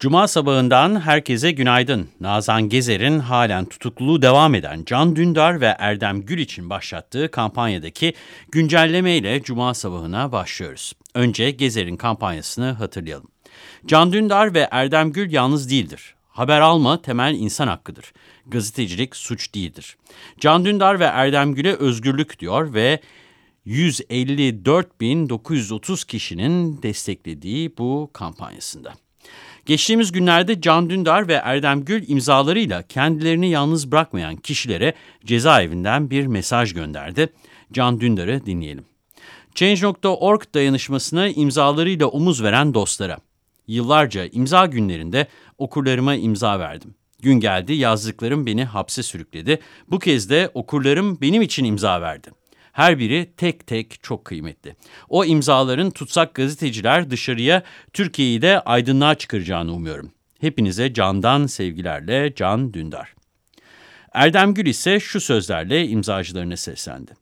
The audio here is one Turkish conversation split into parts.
Cuma sabahından herkese günaydın. Nazan Gezer'in halen tutukluluğu devam eden Can Dündar ve Erdem Gül için başlattığı kampanyadaki güncellemeyle Cuma sabahına başlıyoruz. Önce Gezer'in kampanyasını hatırlayalım. Can Dündar ve Erdem Gül yalnız değildir. Haber alma temel insan hakkıdır. Gazetecilik suç değildir. Can Dündar ve Erdem Gül'e özgürlük diyor ve 154.930 kişinin desteklediği bu kampanyasında. Geçtiğimiz günlerde Can Dündar ve Erdem Gül imzalarıyla kendilerini yalnız bırakmayan kişilere cezaevinden bir mesaj gönderdi. Can Dündar'ı dinleyelim. Change.org dayanışmasına imzalarıyla omuz veren dostlara. Yıllarca imza günlerinde okurlarıma imza verdim. Gün geldi yazdıklarım beni hapse sürükledi. Bu kez de okurlarım benim için imza verdi. Her biri tek tek çok kıymetli. O imzaların tutsak gazeteciler dışarıya Türkiye'yi de aydınlığa çıkaracağını umuyorum. Hepinize candan sevgilerle Can Dündar. Erdem Gül ise şu sözlerle imzacılarına seslendi.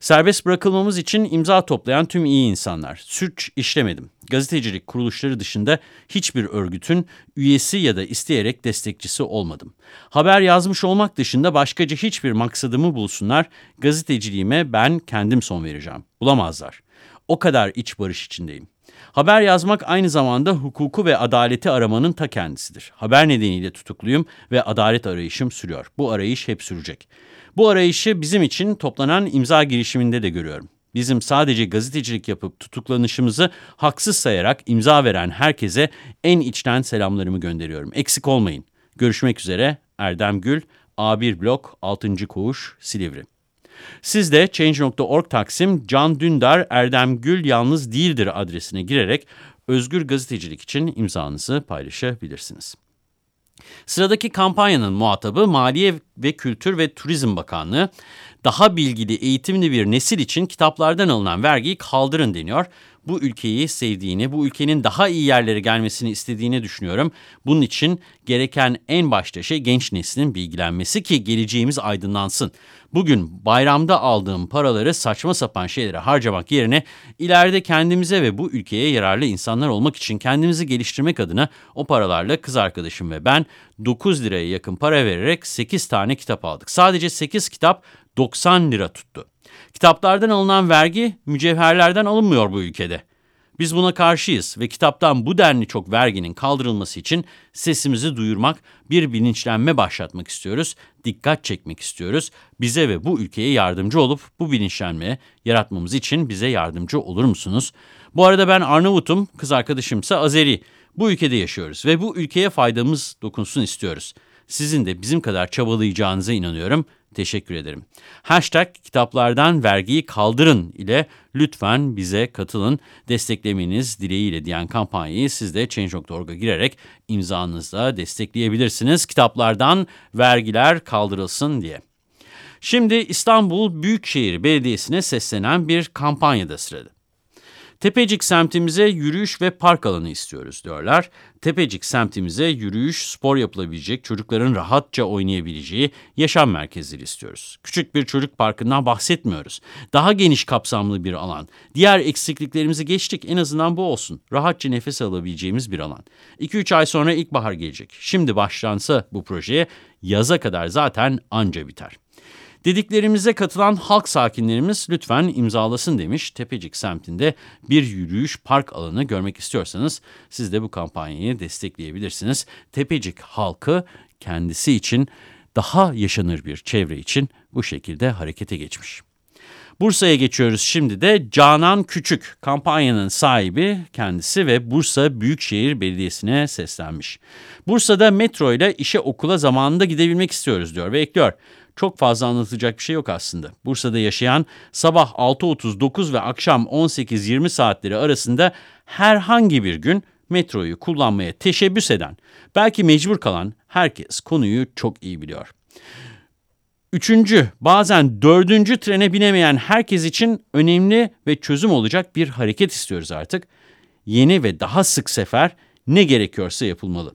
Serbest bırakılmamız için imza toplayan tüm iyi insanlar. Suç işlemedim. Gazetecilik kuruluşları dışında hiçbir örgütün üyesi ya da isteyerek destekçisi olmadım. Haber yazmış olmak dışında başkaca hiçbir maksadımı bulsunlar. Gazeteciliğime ben kendim son vereceğim. Bulamazlar. O kadar iç barış içindeyim. Haber yazmak aynı zamanda hukuku ve adaleti aramanın ta kendisidir. Haber nedeniyle tutukluyum ve adalet arayışım sürüyor. Bu arayış hep sürecek. Bu arayışı bizim için toplanan imza girişiminde de görüyorum. Bizim sadece gazetecilik yapıp tutuklanışımızı haksız sayarak imza veren herkese en içten selamlarımı gönderiyorum. Eksik olmayın. Görüşmek üzere Erdem Gül, A1 Blok 6. Koğuş, Silivri. Siz de Change.org Taksim Can Dündar Erdem Gül Yalnız Değildir adresine girerek özgür gazetecilik için imzanızı paylaşabilirsiniz. Sıradaki kampanyanın muhatabı Maliye ve Kültür ve Turizm Bakanlığı. Daha bilgili, eğitimli bir nesil için kitaplardan alınan vergiyi kaldırın deniyor. Bu ülkeyi sevdiğini, bu ülkenin daha iyi yerlere gelmesini istediğini düşünüyorum. Bunun için gereken en başta şey genç neslin bilgilenmesi ki geleceğimiz aydınlansın. Bugün bayramda aldığım paraları saçma sapan şeylere harcamak yerine ileride kendimize ve bu ülkeye yararlı insanlar olmak için kendimizi geliştirmek adına o paralarla kız arkadaşım ve ben 9 liraya yakın para vererek 8 tane kitap aldık. Sadece 8 kitap 90 lira tuttu. Kitaplardan alınan vergi mücevherlerden alınmıyor bu ülkede. Biz buna karşıyız ve kitaptan bu denli çok verginin kaldırılması için sesimizi duyurmak, bir bilinçlenme başlatmak istiyoruz, dikkat çekmek istiyoruz. Bize ve bu ülkeye yardımcı olup bu bilinçlenme yaratmamız için bize yardımcı olur musunuz? Bu arada ben Arnavut'um, kız arkadaşımsa Azeri. Bu ülkede yaşıyoruz ve bu ülkeye faydamız dokunsun istiyoruz. Sizin de bizim kadar çabalayacağınıza inanıyorum. Teşekkür ederim. Hashtag kitaplardan vergiyi kaldırın ile lütfen bize katılın. Desteklemeniz dileğiyle diyen kampanyayı siz de Change.org'a girerek imzanızla destekleyebilirsiniz. Kitaplardan vergiler kaldırılsın diye. Şimdi İstanbul Büyükşehir Belediyesi'ne seslenen bir kampanyada sırada. Tepecik semtimize yürüyüş ve park alanı istiyoruz diyorlar. Tepecik semtimize yürüyüş, spor yapılabilecek, çocukların rahatça oynayabileceği yaşam merkezleri istiyoruz. Küçük bir çocuk parkından bahsetmiyoruz. Daha geniş kapsamlı bir alan. Diğer eksikliklerimizi geçtik en azından bu olsun. Rahatça nefes alabileceğimiz bir alan. 2-3 ay sonra ilkbahar gelecek. Şimdi başlansa bu projeye yaza kadar zaten anca biter. Dediklerimize katılan halk sakinlerimiz lütfen imzalasın demiş. Tepecik semtinde bir yürüyüş park alanı görmek istiyorsanız siz de bu kampanyayı destekleyebilirsiniz. Tepecik halkı kendisi için daha yaşanır bir çevre için bu şekilde harekete geçmiş. Bursa'ya geçiyoruz şimdi de Canan Küçük kampanyanın sahibi kendisi ve Bursa Büyükşehir Belediyesi'ne seslenmiş. Bursa'da metro ile işe okula zamanında gidebilmek istiyoruz diyor ve ekliyor çok fazla anlatacak bir şey yok aslında. Bursa'da yaşayan sabah 6.39 ve akşam 18-20 saatleri arasında herhangi bir gün metroyu kullanmaya teşebbüs eden, belki mecbur kalan herkes konuyu çok iyi biliyor. Üçüncü, bazen dördüncü trene binemeyen herkes için önemli ve çözüm olacak bir hareket istiyoruz artık. Yeni ve daha sık sefer ne gerekiyorsa yapılmalı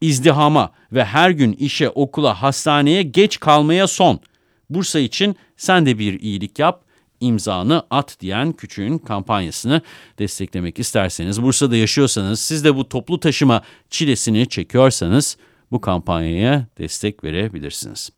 izdihama ve her gün işe, okula, hastaneye geç kalmaya son. Bursa için sen de bir iyilik yap, imzanı at diyen küçüğün kampanyasını desteklemek isterseniz, Bursa'da yaşıyorsanız, siz de bu toplu taşıma çilesini çekiyorsanız bu kampanyaya destek verebilirsiniz.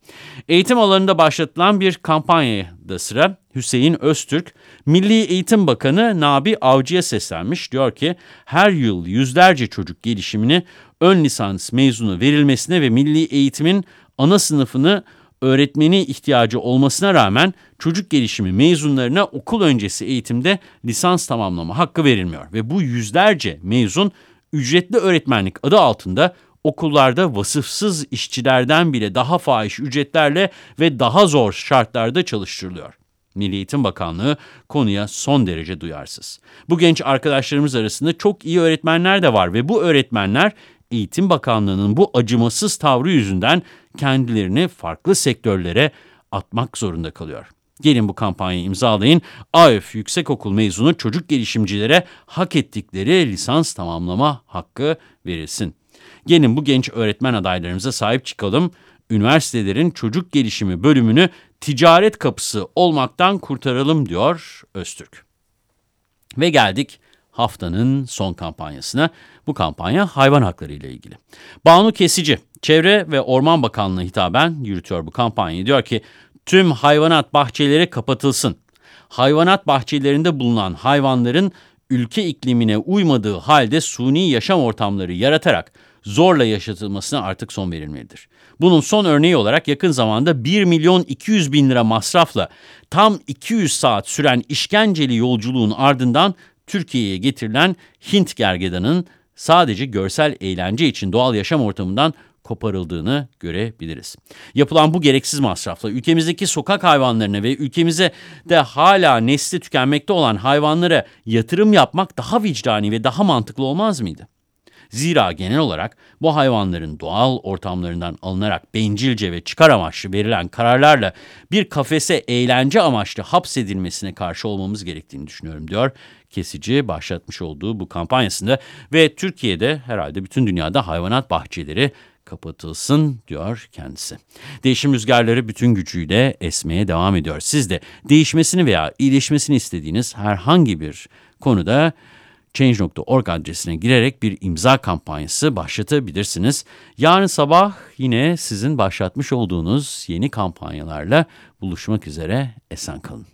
Eğitim alanında başlatılan bir kampanyada sıra Hüseyin Öztürk, Milli Eğitim Bakanı Nabi Avcı'ya seslenmiş. Diyor ki her yıl yüzlerce çocuk gelişimini ön lisans mezunu verilmesine ve milli eğitimin ana sınıfını öğretmeni ihtiyacı olmasına rağmen çocuk gelişimi mezunlarına okul öncesi eğitimde lisans tamamlama hakkı verilmiyor. Ve bu yüzlerce mezun ücretli öğretmenlik adı altında okullarda vasıfsız işçilerden bile daha fahiş ücretlerle ve daha zor şartlarda çalıştırılıyor. Milli Eğitim Bakanlığı konuya son derece duyarsız. Bu genç arkadaşlarımız arasında çok iyi öğretmenler de var ve bu öğretmenler Eğitim Bakanlığı'nın bu acımasız tavrı yüzünden kendilerini farklı sektörlere atmak zorunda kalıyor. Gelin bu kampanyayı imzalayın. AÖF Yüksekokul mezunu çocuk gelişimcilere hak ettikleri lisans tamamlama hakkı verilsin. Gelin bu genç öğretmen adaylarımıza sahip çıkalım. Üniversitelerin çocuk gelişimi bölümünü ticaret kapısı olmaktan kurtaralım diyor Öztürk. Ve geldik haftanın son kampanyasına. Bu kampanya hayvan hakları ile ilgili. Banu Kesici, Çevre ve Orman Bakanlığı hitaben yürütüyor bu kampanyayı. Diyor ki tüm hayvanat bahçeleri kapatılsın. Hayvanat bahçelerinde bulunan hayvanların ülke iklimine uymadığı halde suni yaşam ortamları yaratarak zorla yaşatılmasına artık son verilmelidir. Bunun son örneği olarak yakın zamanda 1 milyon 200 bin lira masrafla tam 200 saat süren işkenceli yolculuğun ardından Türkiye'ye getirilen Hint gergedanın sadece görsel eğlence için doğal yaşam ortamından koparıldığını görebiliriz. Yapılan bu gereksiz masrafla ülkemizdeki sokak hayvanlarına ve ülkemize de hala nesli tükenmekte olan hayvanlara yatırım yapmak daha vicdani ve daha mantıklı olmaz mıydı? Zira genel olarak bu hayvanların doğal ortamlarından alınarak bencilce ve çıkar amaçlı verilen kararlarla bir kafese eğlence amaçlı hapsedilmesine karşı olmamız gerektiğini düşünüyorum diyor. Kesici başlatmış olduğu bu kampanyasında ve Türkiye'de herhalde bütün dünyada hayvanat bahçeleri kapatılsın diyor kendisi. Değişim rüzgarları bütün gücüyle esmeye devam ediyor. Siz de değişmesini veya iyileşmesini istediğiniz herhangi bir konuda Change.org adresine girerek bir imza kampanyası başlatabilirsiniz. Yarın sabah yine sizin başlatmış olduğunuz yeni kampanyalarla buluşmak üzere esen kalın.